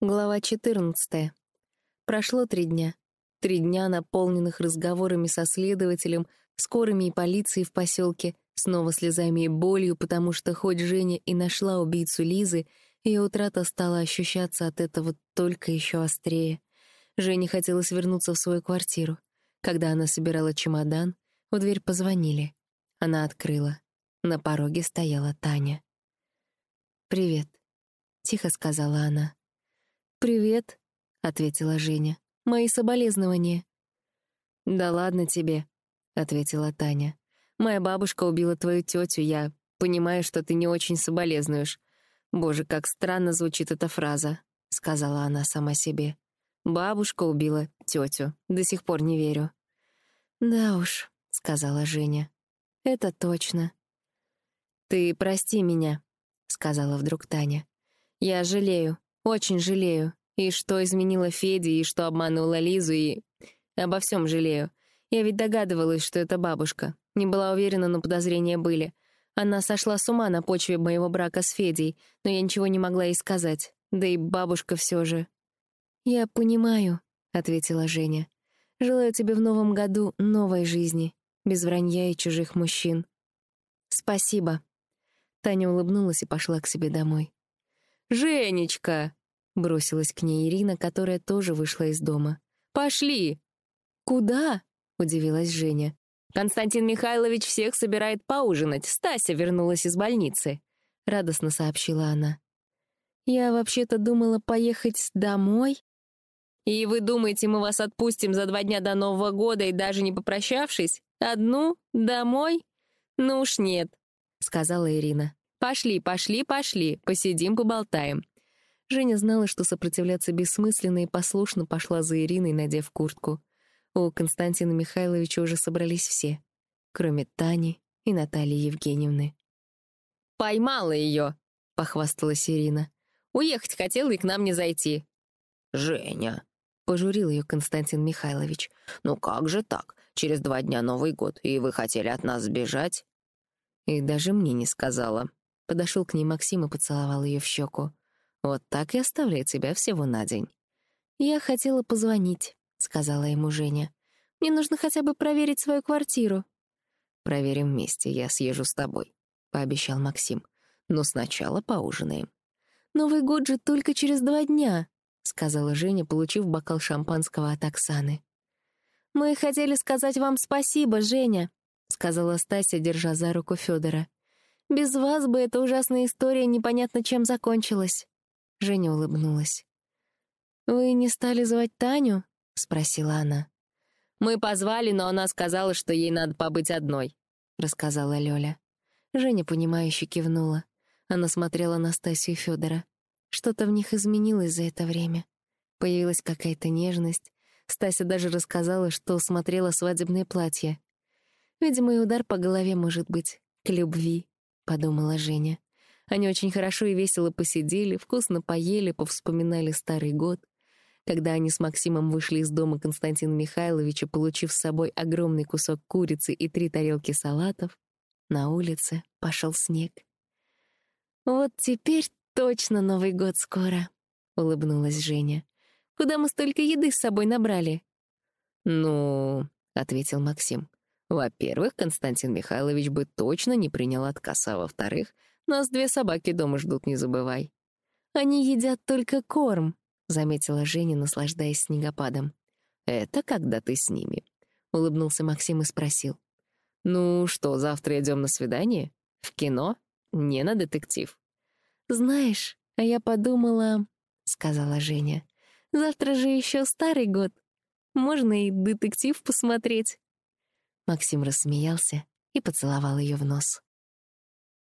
Глава 14. Прошло три дня. Три дня, наполненных разговорами со следователем, скорыми и полицией в поселке, снова слезами и болью, потому что хоть Женя и нашла убийцу Лизы, ее утрата стала ощущаться от этого только еще острее. Жене хотелось вернуться в свою квартиру. Когда она собирала чемодан, в дверь позвонили. Она открыла. На пороге стояла Таня. «Привет», — тихо сказала она. «Привет», — ответила Женя. «Мои соболезнования». «Да ладно тебе», — ответила Таня. «Моя бабушка убила твою тетю, я понимаю, что ты не очень соболезнуешь. Боже, как странно звучит эта фраза», — сказала она сама себе. «Бабушка убила тетю. До сих пор не верю». «Да уж», — сказала Женя. «Это точно». «Ты прости меня», — сказала вдруг Таня. «Я жалею. Очень жалею. И что изменила Феде, и что обманула Лизу, и... Обо всем жалею. Я ведь догадывалась, что это бабушка. Не была уверена, но подозрения были. Она сошла с ума на почве моего брака с Федей, но я ничего не могла ей сказать. Да и бабушка все же. «Я понимаю», — ответила Женя. «Желаю тебе в новом году новой жизни, без вранья и чужих мужчин». «Спасибо». Таня улыбнулась и пошла к себе домой. «Женечка!» Бросилась к ней Ирина, которая тоже вышла из дома. «Пошли!» «Куда?» — удивилась Женя. «Константин Михайлович всех собирает поужинать. Стася вернулась из больницы», — радостно сообщила она. «Я вообще-то думала поехать домой». «И вы думаете, мы вас отпустим за два дня до Нового года и даже не попрощавшись? Одну? Домой? Ну уж нет», — сказала Ирина. «Пошли, пошли, пошли, посидим, поболтаем. Женя знала, что сопротивляться бессмысленно, и послушно пошла за Ириной, надев куртку. У Константина Михайловича уже собрались все, кроме Тани и Натальи Евгеньевны. «Поймала ее!» — похвасталась Ирина. «Уехать хотела и к нам не зайти». «Женя!» — пожурил ее Константин Михайлович. «Ну как же так? Через два дня Новый год, и вы хотели от нас сбежать?» И даже мне не сказала. Подошел к ней Максим и поцеловал ее в щеку. Вот так и оставляет тебя всего на день. «Я хотела позвонить», — сказала ему Женя. «Мне нужно хотя бы проверить свою квартиру». «Проверим вместе, я съезжу с тобой», — пообещал Максим. «Но сначала поужинаем». «Новый год же только через два дня», — сказала Женя, получив бокал шампанского от Оксаны. «Мы хотели сказать вам спасибо, Женя», — сказала Стася, держа за руку Федора. «Без вас бы эта ужасная история непонятно чем закончилась». Женя улыбнулась. «Вы не стали звать Таню?» — спросила она. «Мы позвали, но она сказала, что ей надо побыть одной», — рассказала Лёля. Женя, понимающе кивнула. Она смотрела на Стасю и Фёдора. Что-то в них изменилось за это время. Появилась какая-то нежность. Стася даже рассказала, что смотрела свадебное платье. «Видимо, и удар по голове может быть к любви», — подумала Женя. Они очень хорошо и весело посидели, вкусно поели, повспоминали старый год. Когда они с Максимом вышли из дома Константина Михайловича, получив с собой огромный кусок курицы и три тарелки салатов, на улице пошел снег. «Вот теперь точно Новый год скоро», — улыбнулась Женя. «Куда мы столько еды с собой набрали?» «Ну...» — ответил Максим. «Во-первых, Константин Михайлович бы точно не принял отказ, а во-вторых, нас две собаки дома ждут, не забывай». «Они едят только корм», — заметила Женя, наслаждаясь снегопадом. «Это когда ты с ними», — улыбнулся Максим и спросил. «Ну что, завтра идем на свидание? В кино? Не на детектив?» «Знаешь, а я подумала...» — сказала Женя. «Завтра же еще старый год. Можно и детектив посмотреть». Максим рассмеялся и поцеловал ее в нос.